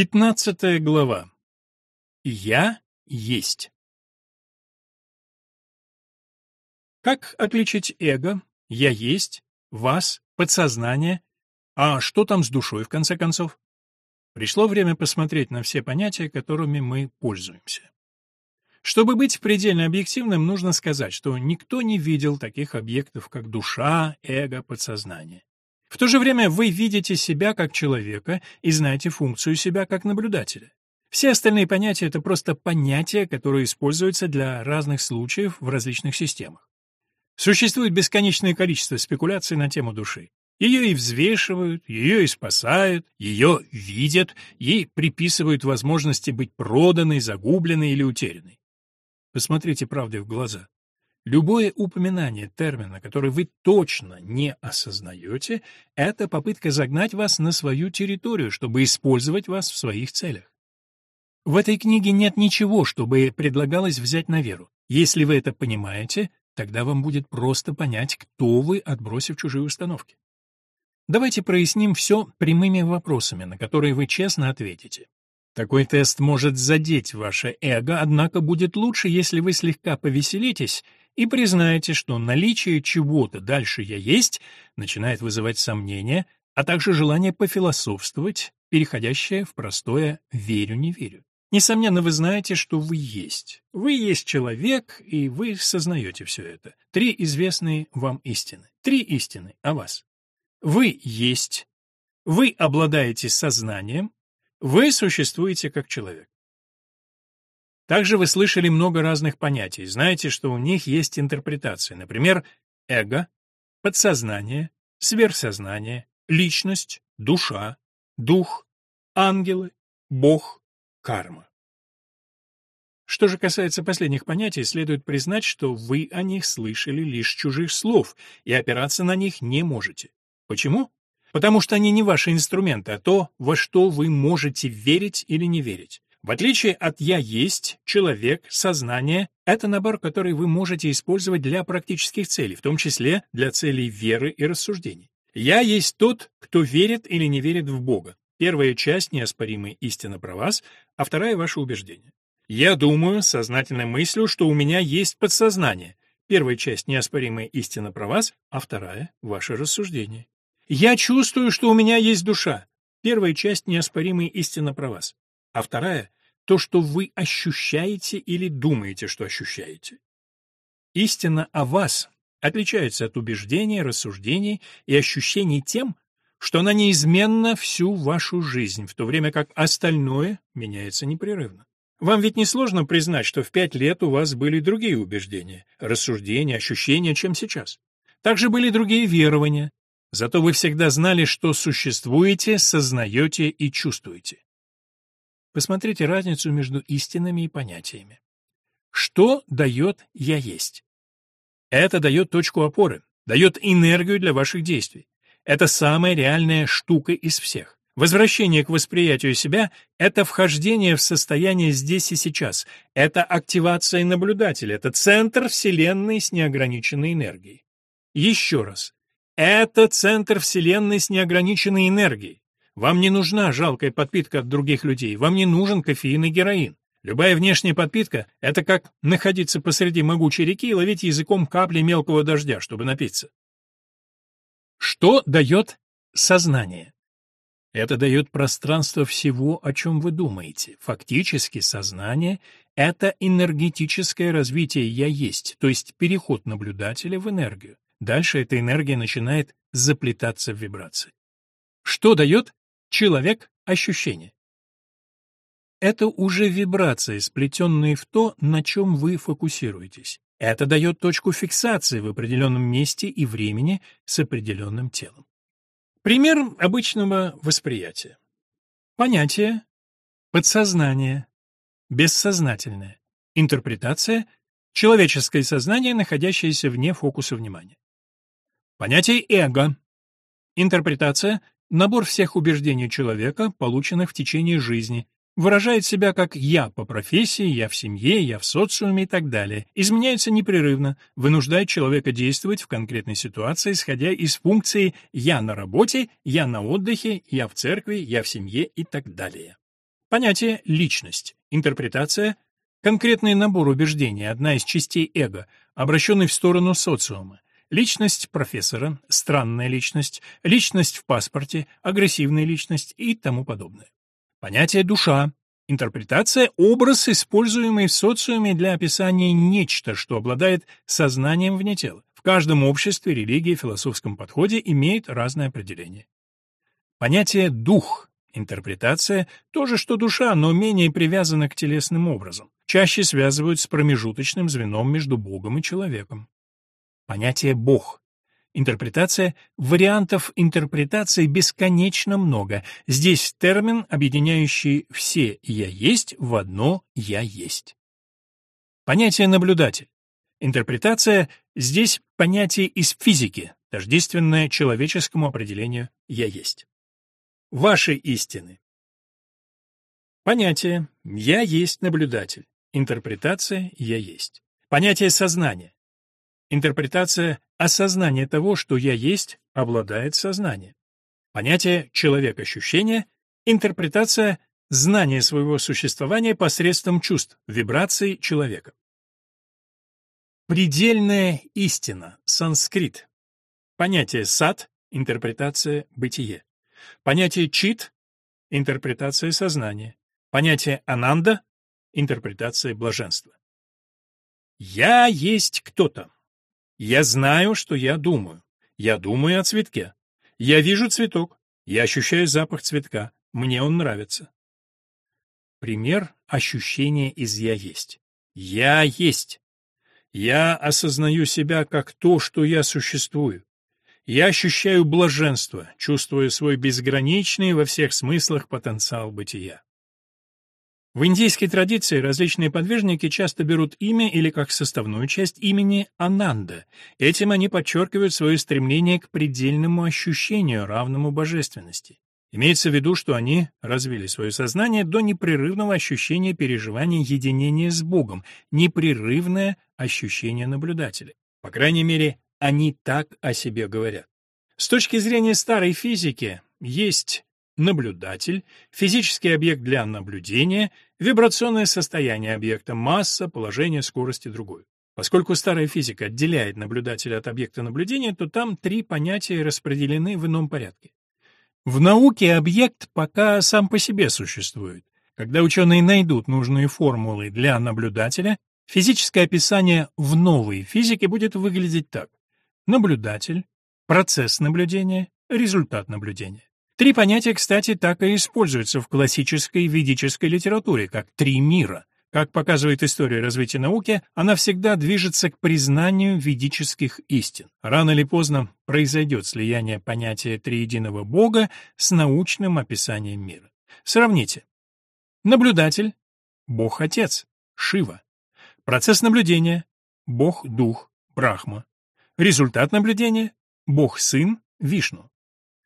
Пятнадцатая глава. Я есть. Как отличить эго, я есть, вас, подсознание, а что там с душой в конце концов? Пришло время посмотреть на все понятия, которыми мы пользуемся. Чтобы быть предельно объективным, нужно сказать, что никто не видел таких объектов, как душа, эго, подсознание. В то же время вы видите себя как человека и знаете функцию себя как наблюдателя. Все остальные понятия — это просто понятия, которые используются для разных случаев в различных системах. Существует бесконечное количество спекуляций на тему души. Ее и взвешивают, ее и спасают, ее видят, ей приписывают возможности быть проданной, загубленной или утерянной. Посмотрите правде в глаза. Любое упоминание термина, который вы точно не осознаете, это попытка загнать вас на свою территорию, чтобы использовать вас в своих целях. В этой книге нет ничего, чтобы предлагалось взять на веру. Если вы это понимаете, тогда вам будет просто понять, кто вы, отбросив чужие установки. Давайте проясним все прямыми вопросами, на которые вы честно ответите. Такой тест может задеть ваше эго, однако будет лучше, если вы слегка повеселитесь и признаете, что наличие чего-то дальше «я есть» начинает вызывать сомнения, а также желание пофилософствовать, переходящее в простое «верю-не верю». Несомненно, вы знаете, что вы есть. Вы есть человек, и вы сознаете все это. Три известные вам истины. Три истины о вас. Вы есть. Вы обладаете сознанием. Вы существуете как человек. Также вы слышали много разных понятий, знаете, что у них есть интерпретации, например, эго, подсознание, сверхсознание, личность, душа, дух, ангелы, бог, карма. Что же касается последних понятий, следует признать, что вы о них слышали лишь чужих слов и опираться на них не можете. Почему? Потому что они не ваши инструменты, а то, во что вы можете верить или не верить. В отличие от «я есть», человек, сознание — это набор, который вы можете использовать для практических целей, в том числе для целей веры и рассуждений. «Я есть тот, кто верит или не верит в Бога». Первая часть — неоспоримая истина про вас, а вторая — ваше убеждение. «Я думаю, сознательной мыслью, что у меня есть подсознание». Первая часть — неоспоримая истина про вас, а вторая — ваше рассуждение. «Я чувствую, что у меня есть душа». Первая часть — неоспоримая истина про вас а вторая — то, что вы ощущаете или думаете, что ощущаете. Истина о вас отличается от убеждений, рассуждений и ощущений тем, что она неизменна всю вашу жизнь, в то время как остальное меняется непрерывно. Вам ведь несложно признать, что в пять лет у вас были другие убеждения, рассуждения, ощущения, чем сейчас. Также были другие верования. Зато вы всегда знали, что существуете, сознаете и чувствуете. Посмотрите разницу между истинами и понятиями. Что дает «я есть»? Это дает точку опоры, дает энергию для ваших действий. Это самая реальная штука из всех. Возвращение к восприятию себя — это вхождение в состояние здесь и сейчас, это активация наблюдателя, это центр Вселенной с неограниченной энергией. Еще раз. Это центр Вселенной с неограниченной энергией. Вам не нужна жалкая подпитка от других людей, вам не нужен кофеин и героин. Любая внешняя подпитка — это как находиться посреди могучей реки и ловить языком капли мелкого дождя, чтобы напиться. Что дает сознание? Это дает пространство всего, о чем вы думаете. Фактически сознание — это энергетическое развитие «я есть», то есть переход наблюдателя в энергию. Дальше эта энергия начинает заплетаться в вибрации. Что дает Человек — ощущение. Это уже вибрации, сплетенные в то, на чем вы фокусируетесь. Это дает точку фиксации в определенном месте и времени с определенным телом. Пример обычного восприятия. Понятие, подсознание, бессознательное, интерпретация, человеческое сознание, находящееся вне фокуса внимания. Понятие эго, интерпретация, Набор всех убеждений человека, полученных в течение жизни, выражает себя как «я» по профессии, «я в семье», «я в социуме» и так далее, изменяется непрерывно, вынуждает человека действовать в конкретной ситуации, исходя из функции «я на работе», «я на отдыхе», «я в церкви», «я в семье» и так далее. Понятие «личность», интерпретация — конкретный набор убеждений, одна из частей эго, обращенный в сторону социума. Личность профессора, странная личность, личность в паспорте, агрессивная личность и тому подобное. Понятие «душа», интерпретация — образ, используемый в социуме для описания нечто, что обладает сознанием вне тела. В каждом обществе, религии, философском подходе имеет разное определение. Понятие «дух» — интерпретация — то же, что душа, но менее привязана к телесным образам. Чаще связывают с промежуточным звеном между Богом и человеком. Понятие «бог» Интерпретация вариантов интерпретации бесконечно много. Здесь термин, объединяющий все «я есть» в одно «я есть». Понятие «наблюдатель». Интерпретация здесь понятие из физики, тождественное человеческому определению «я есть». Ваши истины. Понятие «я есть наблюдатель». Интерпретация «я есть». Понятие сознания. Интерпретация осознания того, что «я есть», обладает сознанием. Понятие «человек-ощущение» — интерпретация знания своего существования посредством чувств, вибраций человека. Предельная истина, санскрит. Понятие сад, интерпретация бытие. Понятие чит, интерпретация сознания. Понятие ананда, интерпретация блаженства. Я есть кто-то. Я знаю, что я думаю. Я думаю о цветке. Я вижу цветок. Я ощущаю запах цветка. Мне он нравится. Пример ощущения из «я есть». Я есть. Я осознаю себя как то, что я существую. Я ощущаю блаженство, чувствуя свой безграничный во всех смыслах потенциал бытия. В индийской традиции различные подвижники часто берут имя или как составную часть имени Ананда. Этим они подчеркивают свое стремление к предельному ощущению, равному божественности. Имеется в виду, что они развили свое сознание до непрерывного ощущения переживания единения с Богом, непрерывное ощущение наблюдателя. По крайней мере, они так о себе говорят. С точки зрения старой физики, есть наблюдатель, физический объект для наблюдения, вибрационное состояние объекта, масса, положение, скорость и другое. Поскольку старая физика отделяет наблюдателя от объекта наблюдения, то там три понятия распределены в ином порядке. В науке объект пока сам по себе существует. Когда ученые найдут нужные формулы для наблюдателя, физическое описание в новой физике будет выглядеть так. Наблюдатель, процесс наблюдения, результат наблюдения. Три понятия, кстати, так и используются в классической ведической литературе, как три мира. Как показывает история развития науки, она всегда движется к признанию ведических истин. Рано или поздно произойдет слияние понятия триединого Бога с научным описанием мира. Сравните. Наблюдатель — Бог-Отец, Шива. Процесс наблюдения — Бог-Дух, Брахма. Результат наблюдения — Бог-Сын, Вишну.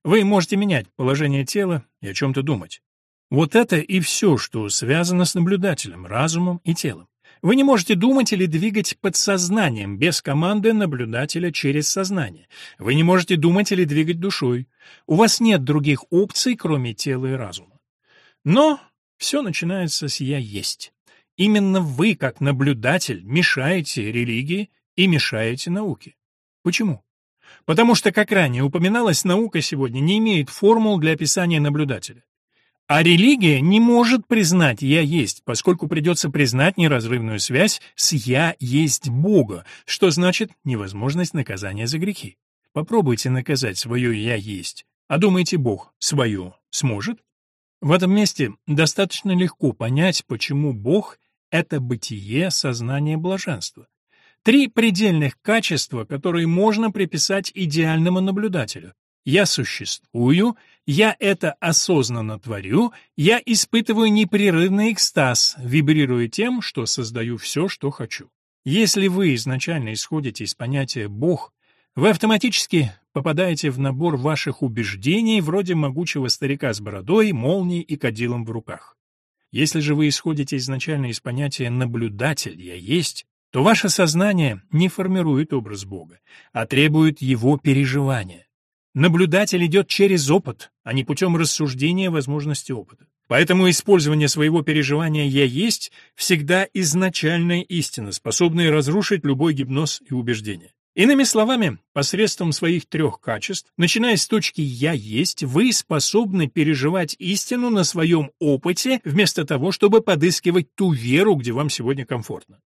Вы можете менять положение тела и о чем-то думать. Вот это и все, что связано с наблюдателем, разумом и телом. Вы не можете думать или двигать подсознанием без команды наблюдателя через сознание. Вы не можете думать или двигать душой. У вас нет других опций, кроме тела и разума. Но все начинается с «я есть». Именно вы, как наблюдатель, мешаете религии и мешаете науке. Почему? Потому что, как ранее упоминалось, наука сегодня не имеет формул для описания наблюдателя. А религия не может признать «я есть», поскольку придется признать неразрывную связь с «я есть Бога», что значит невозможность наказания за грехи. Попробуйте наказать свое «я есть», а думаете Бог свое сможет? В этом месте достаточно легко понять, почему Бог — это бытие сознания блаженства. Три предельных качества, которые можно приписать идеальному наблюдателю. Я существую, я это осознанно творю, я испытываю непрерывный экстаз, вибрируя тем, что создаю все, что хочу. Если вы изначально исходите из понятия «Бог», вы автоматически попадаете в набор ваших убеждений вроде могучего старика с бородой, молнией и кадилом в руках. Если же вы исходите изначально из понятия «наблюдатель», «я есть», то ваше сознание не формирует образ Бога, а требует его переживания. Наблюдатель идет через опыт, а не путем рассуждения возможности опыта. Поэтому использование своего переживания «я есть» всегда изначальная истина, способная разрушить любой гипноз и убеждение. Иными словами, посредством своих трех качеств, начиная с точки «я есть», вы способны переживать истину на своем опыте, вместо того, чтобы подыскивать ту веру, где вам сегодня комфортно.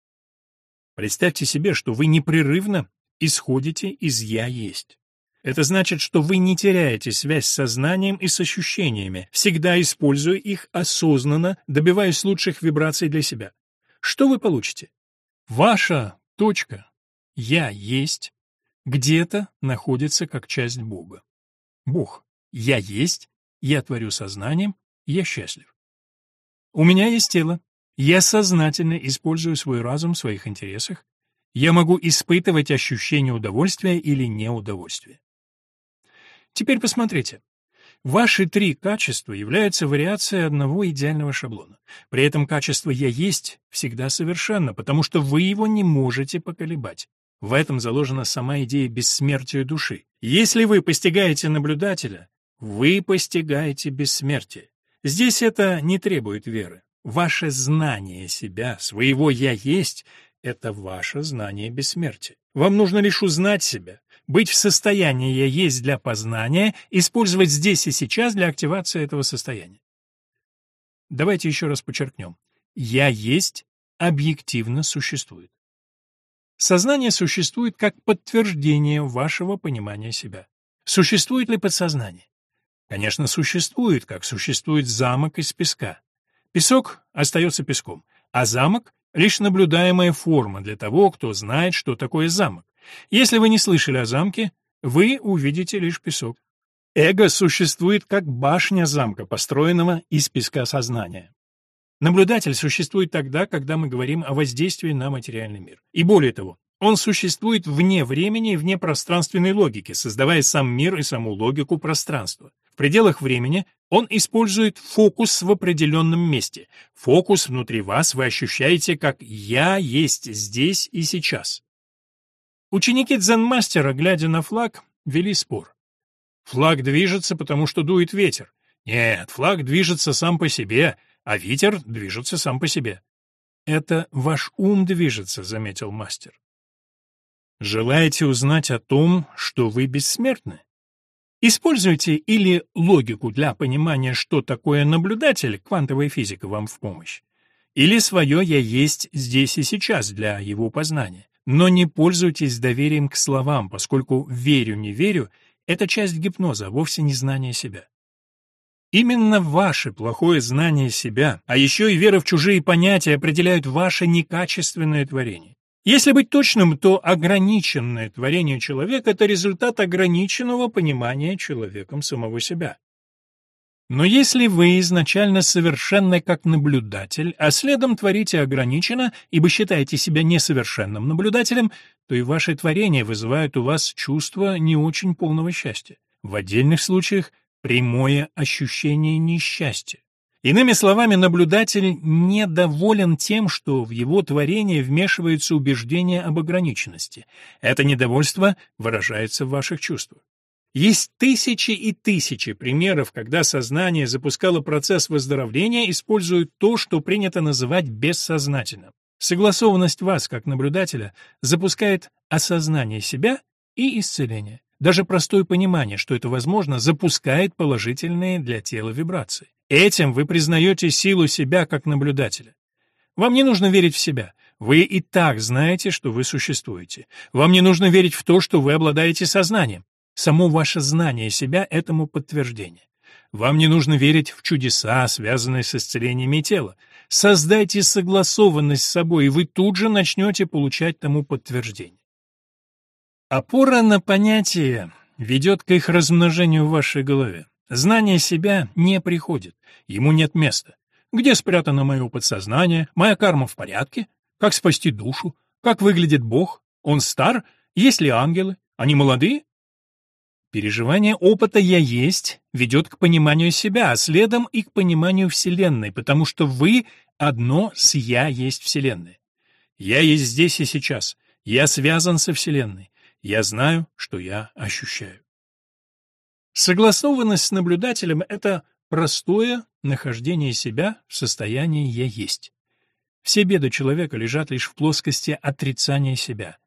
Представьте себе, что вы непрерывно исходите из «я есть». Это значит, что вы не теряете связь с сознанием и с ощущениями, всегда используя их осознанно, добиваясь лучших вибраций для себя. Что вы получите? Ваша точка «я есть» где-то находится как часть Бога. Бог. Я есть, я творю сознанием, я счастлив. У меня есть тело. Я сознательно использую свой разум в своих интересах. Я могу испытывать ощущение удовольствия или неудовольствия. Теперь посмотрите. Ваши три качества являются вариацией одного идеального шаблона. При этом качество «я есть» всегда совершенно, потому что вы его не можете поколебать. В этом заложена сама идея бессмертия души. Если вы постигаете наблюдателя, вы постигаете бессмертие. Здесь это не требует веры. Ваше знание себя, своего «я есть» — это ваше знание бессмертия. Вам нужно лишь узнать себя, быть в состоянии «я есть» для познания, использовать здесь и сейчас для активации этого состояния. Давайте еще раз подчеркнем. «Я есть» объективно существует. Сознание существует как подтверждение вашего понимания себя. Существует ли подсознание? Конечно, существует, как существует замок из песка. Песок остается песком, а замок — лишь наблюдаемая форма для того, кто знает, что такое замок. Если вы не слышали о замке, вы увидите лишь песок. Эго существует как башня замка, построенного из песка сознания. Наблюдатель существует тогда, когда мы говорим о воздействии на материальный мир. И более того, он существует вне времени и вне пространственной логики, создавая сам мир и саму логику пространства. В пределах времени он использует фокус в определенном месте. Фокус внутри вас вы ощущаете как «я есть здесь и сейчас». Ученики дзен-мастера, глядя на флаг, вели спор. Флаг движется, потому что дует ветер. Нет, флаг движется сам по себе, а ветер движется сам по себе. Это ваш ум движется, заметил мастер. Желаете узнать о том, что вы бессмертны? Используйте или логику для понимания, что такое наблюдатель, квантовая физика вам в помощь, или свое «я есть здесь и сейчас» для его познания. Но не пользуйтесь доверием к словам, поскольку «верю, не верю» — это часть гипноза, а вовсе не знание себя. Именно ваше плохое знание себя, а еще и вера в чужие понятия определяют ваше некачественное творение. Если быть точным, то ограниченное творение человека — это результат ограниченного понимания человеком самого себя. Но если вы изначально совершенны как наблюдатель, а следом творите ограниченно, ибо считаете себя несовершенным наблюдателем, то и ваши творения вызывают у вас чувство не очень полного счастья. В отдельных случаях — прямое ощущение несчастья. Иными словами, наблюдатель недоволен тем, что в его творение вмешивается убеждение об ограниченности. Это недовольство выражается в ваших чувствах. Есть тысячи и тысячи примеров, когда сознание запускало процесс выздоровления, используя то, что принято называть бессознательным. Согласованность вас, как наблюдателя, запускает осознание себя и исцеление. Даже простое понимание, что это возможно, запускает положительные для тела вибрации. Этим вы признаете силу себя как наблюдателя. Вам не нужно верить в себя. Вы и так знаете, что вы существуете. Вам не нужно верить в то, что вы обладаете сознанием. Само ваше знание себя — этому подтверждение. Вам не нужно верить в чудеса, связанные с исцелениями тела. Создайте согласованность с собой, и вы тут же начнете получать тому подтверждение. Опора на понятия ведет к их размножению в вашей голове. Знание себя не приходит, ему нет места. Где спрятано мое подсознание, моя карма в порядке? Как спасти душу? Как выглядит Бог? Он стар? Есть ли ангелы? Они молодые? Переживание опыта «я есть» ведет к пониманию себя, а следом и к пониманию Вселенной, потому что вы одно с «я есть Вселенная». Я есть здесь и сейчас. Я связан со Вселенной. Я знаю, что я ощущаю. Согласованность с наблюдателем — это простое нахождение себя в состоянии «я есть». Все беды человека лежат лишь в плоскости отрицания себя.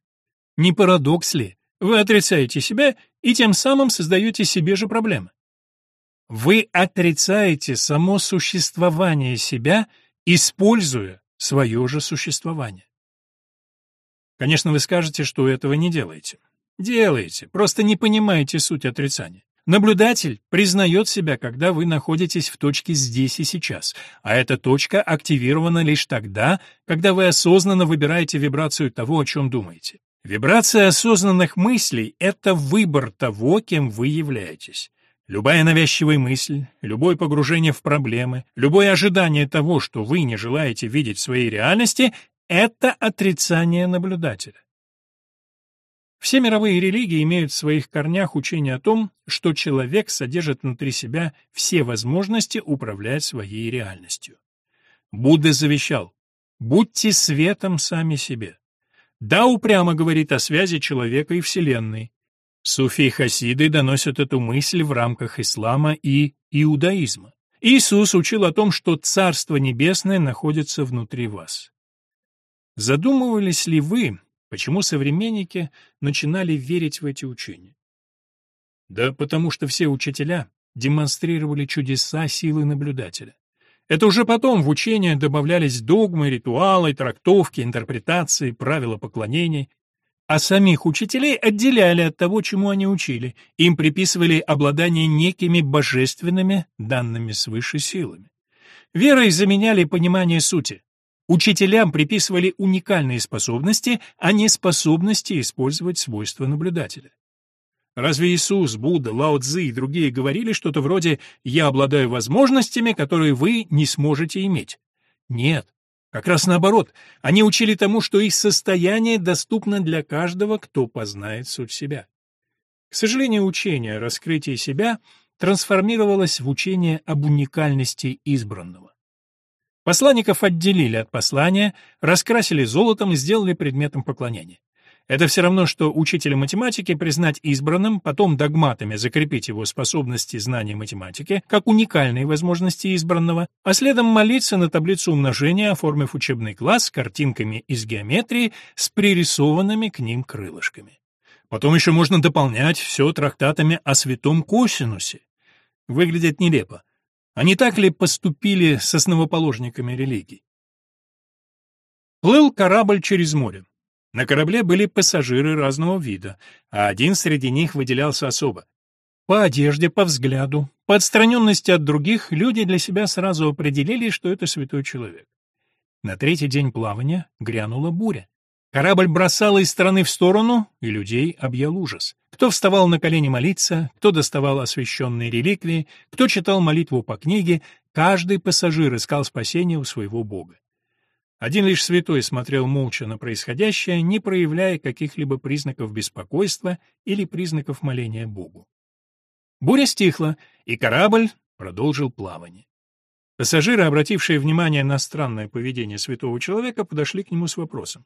Не парадокс ли? Вы отрицаете себя и тем самым создаете себе же проблемы. Вы отрицаете само существование себя, используя свое же существование. Конечно, вы скажете, что этого не делаете. Делаете, просто не понимаете суть отрицания. Наблюдатель признает себя, когда вы находитесь в точке здесь и сейчас, а эта точка активирована лишь тогда, когда вы осознанно выбираете вибрацию того, о чем думаете. Вибрация осознанных мыслей — это выбор того, кем вы являетесь. Любая навязчивая мысль, любое погружение в проблемы, любое ожидание того, что вы не желаете видеть в своей реальности — это отрицание наблюдателя. Все мировые религии имеют в своих корнях учение о том, что человек содержит внутри себя все возможности управлять своей реальностью. Будда завещал «Будьте светом сами себе». Да упрямо говорит о связи человека и Вселенной. Суфи и хасиды доносят эту мысль в рамках ислама и иудаизма. Иисус учил о том, что Царство Небесное находится внутри вас. Задумывались ли вы, Почему современники начинали верить в эти учения? Да потому что все учителя демонстрировали чудеса силы наблюдателя. Это уже потом в учения добавлялись догмы, ритуалы, трактовки, интерпретации, правила поклонений. А самих учителей отделяли от того, чему они учили. Им приписывали обладание некими божественными, данными свыше силами. Верой заменяли понимание сути. Учителям приписывали уникальные способности, а не способности использовать свойства наблюдателя. Разве Иисус, Будда, Лао Цзи и другие говорили что-то вроде «я обладаю возможностями, которые вы не сможете иметь»? Нет. Как раз наоборот, они учили тому, что их состояние доступно для каждого, кто познает суть себя. К сожалению, учение о раскрытии себя трансформировалось в учение об уникальности избранного. Посланников отделили от послания, раскрасили золотом и сделали предметом поклонения. Это все равно, что учителя математики признать избранным, потом догматами закрепить его способности знания математики как уникальные возможности избранного, а следом молиться на таблицу умножения, оформив учебный класс с картинками из геометрии с пририсованными к ним крылышками. Потом еще можно дополнять все трактатами о святом косинусе. Выглядит нелепо. А не так ли поступили с основоположниками религий? Плыл корабль через море. На корабле были пассажиры разного вида, а один среди них выделялся особо. По одежде, по взгляду, по отстраненности от других люди для себя сразу определили, что это святой человек. На третий день плавания грянула буря. Корабль бросало из стороны в сторону, и людей объял ужас. Кто вставал на колени молиться, кто доставал освященные реликвии, кто читал молитву по книге, каждый пассажир искал спасения у своего Бога. Один лишь святой смотрел молча на происходящее, не проявляя каких-либо признаков беспокойства или признаков моления Богу. Буря стихла, и корабль продолжил плавание. Пассажиры, обратившие внимание на странное поведение святого человека, подошли к нему с вопросом.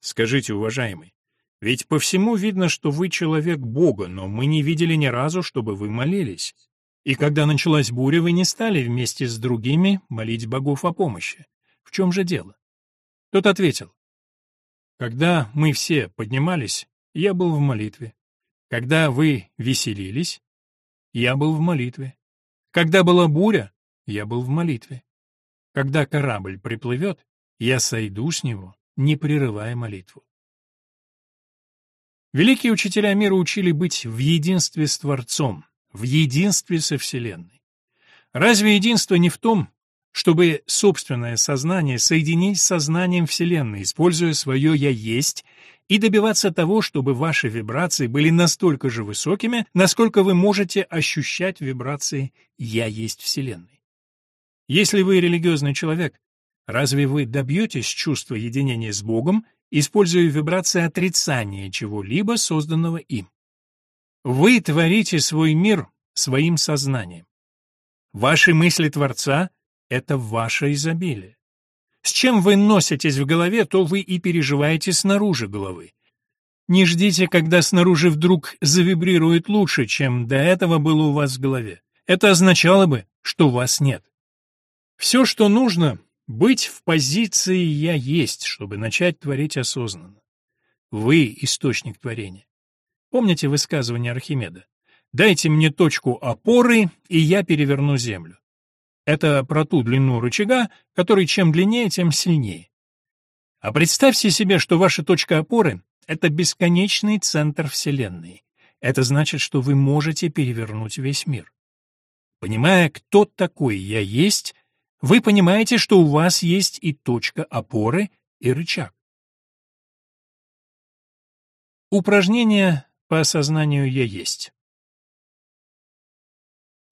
Скажите, уважаемый, ведь по всему видно, что вы человек Бога, но мы не видели ни разу, чтобы вы молились. И когда началась буря, вы не стали вместе с другими молить богов о помощи. В чем же дело? Тот ответил. Когда мы все поднимались, я был в молитве. Когда вы веселились, я был в молитве. Когда была буря, я был в молитве. Когда корабль приплывет, я сойду с него не прерывая молитву. Великие учителя мира учили быть в единстве с Творцом, в единстве со Вселенной. Разве единство не в том, чтобы собственное сознание соединить с сознанием Вселенной, используя свое «я есть», и добиваться того, чтобы ваши вибрации были настолько же высокими, насколько вы можете ощущать вибрации «я есть Вселенной». Если вы религиозный человек, Разве вы добьетесь чувства единения с Богом, используя вибрации отрицания чего-либо, созданного им? Вы творите свой мир своим сознанием. Ваши мысли Творца — это ваше изобилие. С чем вы носитесь в голове, то вы и переживаете снаружи головы. Не ждите, когда снаружи вдруг завибрирует лучше, чем до этого было у вас в голове. Это означало бы, что вас нет. Все, что нужно, быть в позиции «я есть», чтобы начать творить осознанно. Вы — источник творения. Помните высказывание Архимеда? «Дайте мне точку опоры, и я переверну землю». Это про ту длину рычага, который чем длиннее, тем сильнее. А представьте себе, что ваша точка опоры — это бесконечный центр Вселенной. Это значит, что вы можете перевернуть весь мир. Понимая, кто такой «я есть», вы понимаете, что у вас есть и точка опоры, и рычаг. Упражнение по осознанию «я есть».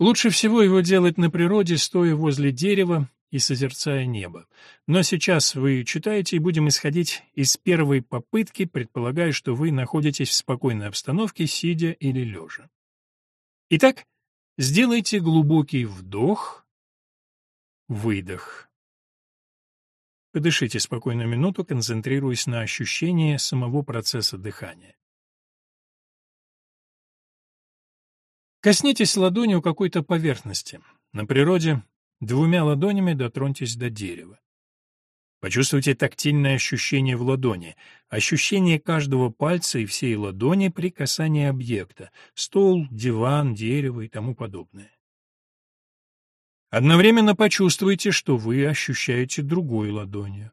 Лучше всего его делать на природе, стоя возле дерева и созерцая небо. Но сейчас вы читаете и будем исходить из первой попытки, предполагая, что вы находитесь в спокойной обстановке, сидя или лежа. Итак, сделайте глубокий вдох Выдох. Подышите спокойно минуту, концентрируясь на ощущении самого процесса дыхания. Коснитесь ладонью какой-то поверхности. На природе двумя ладонями дотроньтесь до дерева. Почувствуйте тактильное ощущение в ладони, ощущение каждого пальца и всей ладони при касании объекта — стол, диван, дерево и тому подобное. Одновременно почувствуйте, что вы ощущаете другой ладонью.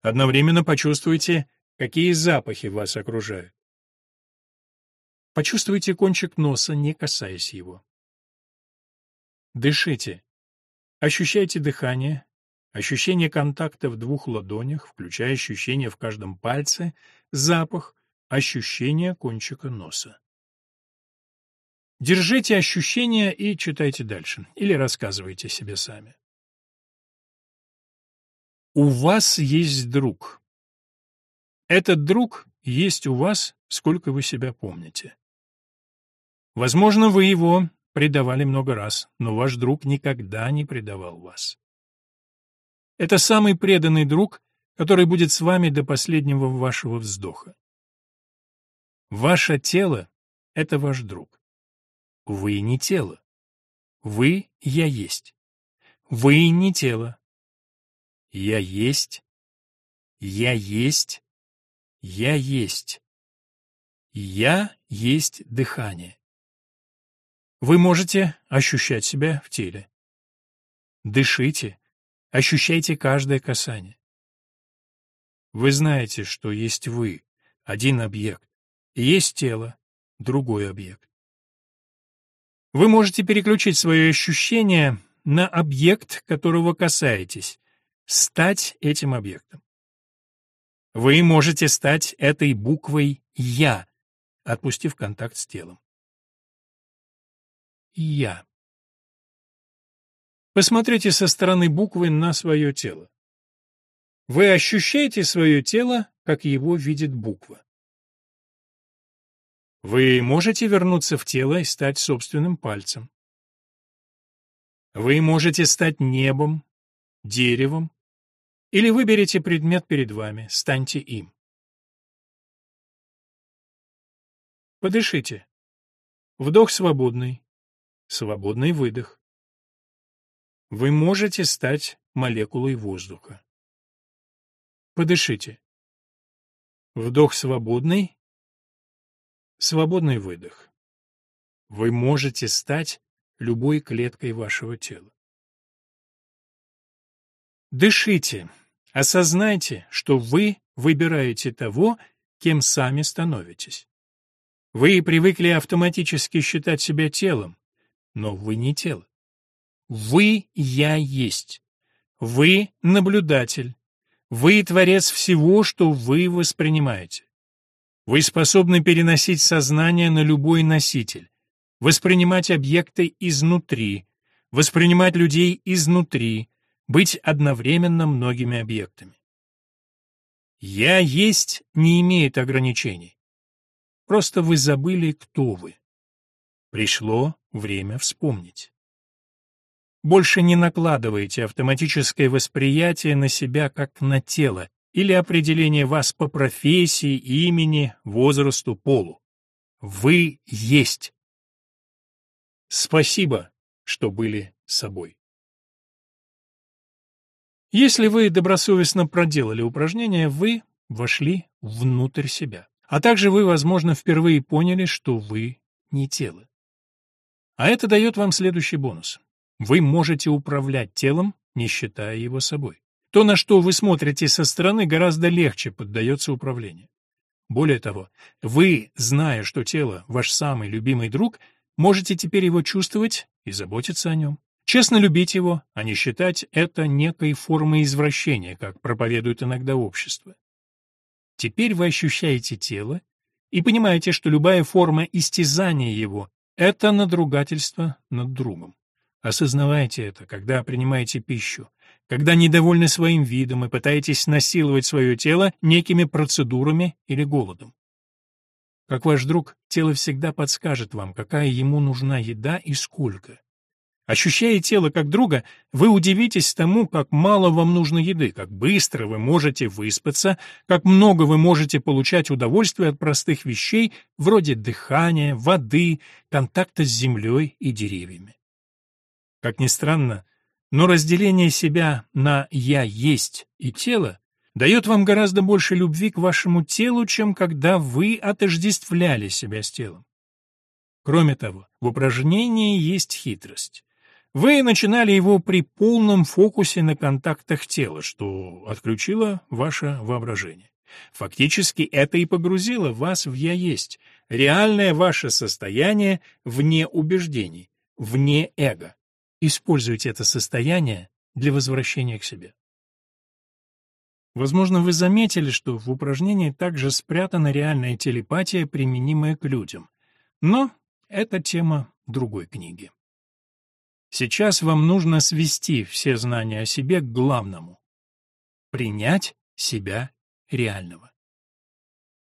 Одновременно почувствуйте, какие запахи вас окружают. Почувствуйте кончик носа, не касаясь его. Дышите. Ощущайте дыхание, ощущение контакта в двух ладонях, включая ощущение в каждом пальце, запах, ощущение кончика носа. Держите ощущения и читайте дальше. Или рассказывайте себе сами. У вас есть друг. Этот друг есть у вас, сколько вы себя помните. Возможно, вы его предавали много раз, но ваш друг никогда не предавал вас. Это самый преданный друг, который будет с вами до последнего вашего вздоха. Ваше тело — это ваш друг. Вы не тело. Вы — я есть. Вы не тело. Я есть. Я есть. Я есть. Я есть дыхание. Вы можете ощущать себя в теле. Дышите, ощущайте каждое касание. Вы знаете, что есть вы, один объект, есть тело, другой объект. Вы можете переключить свое ощущение на объект, которого касаетесь, стать этим объектом. Вы можете стать этой буквой «Я», отпустив контакт с телом. «Я». Посмотрите со стороны буквы на свое тело. Вы ощущаете свое тело, как его видит буква. Вы можете вернуться в тело и стать собственным пальцем. Вы можете стать небом, деревом, или выберите предмет перед вами, станьте им. Подышите. Вдох свободный, свободный выдох. Вы можете стать молекулой воздуха. Подышите. Вдох свободный, Свободный выдох. Вы можете стать любой клеткой вашего тела. Дышите. Осознайте, что вы выбираете того, кем сами становитесь. Вы привыкли автоматически считать себя телом, но вы не тело. Вы — я есть. Вы — наблюдатель. Вы — творец всего, что вы воспринимаете. Вы способны переносить сознание на любой носитель, воспринимать объекты изнутри, воспринимать людей изнутри, быть одновременно многими объектами. «Я есть» не имеет ограничений. Просто вы забыли, кто вы. Пришло время вспомнить. Больше не накладывайте автоматическое восприятие на себя как на тело, или определение вас по профессии, имени, возрасту, полу. Вы есть. Спасибо, что были собой. Если вы добросовестно проделали упражнение, вы вошли внутрь себя. А также вы, возможно, впервые поняли, что вы не тело. А это дает вам следующий бонус. Вы можете управлять телом, не считая его собой. То, на что вы смотрите со стороны, гораздо легче поддается управлению. Более того, вы, зная, что тело — ваш самый любимый друг, можете теперь его чувствовать и заботиться о нем. Честно любить его, а не считать это некой формой извращения, как проповедует иногда общество. Теперь вы ощущаете тело и понимаете, что любая форма истязания его — это надругательство над другом. Осознавайте это, когда принимаете пищу, когда недовольны своим видом и пытаетесь насиловать свое тело некими процедурами или голодом. Как ваш друг, тело всегда подскажет вам, какая ему нужна еда и сколько. Ощущая тело как друга, вы удивитесь тому, как мало вам нужно еды, как быстро вы можете выспаться, как много вы можете получать удовольствия от простых вещей, вроде дыхания, воды, контакта с землей и деревьями. Как ни странно, но разделение себя на «я есть» и «тело» дает вам гораздо больше любви к вашему телу, чем когда вы отождествляли себя с телом. Кроме того, в упражнении есть хитрость. Вы начинали его при полном фокусе на контактах тела, что отключило ваше воображение. Фактически это и погрузило вас в «я есть», реальное ваше состояние вне убеждений, вне эго. Используйте это состояние для возвращения к себе. Возможно, вы заметили, что в упражнении также спрятана реальная телепатия, применимая к людям. Но это тема другой книги. Сейчас вам нужно свести все знания о себе к главному — принять себя реального.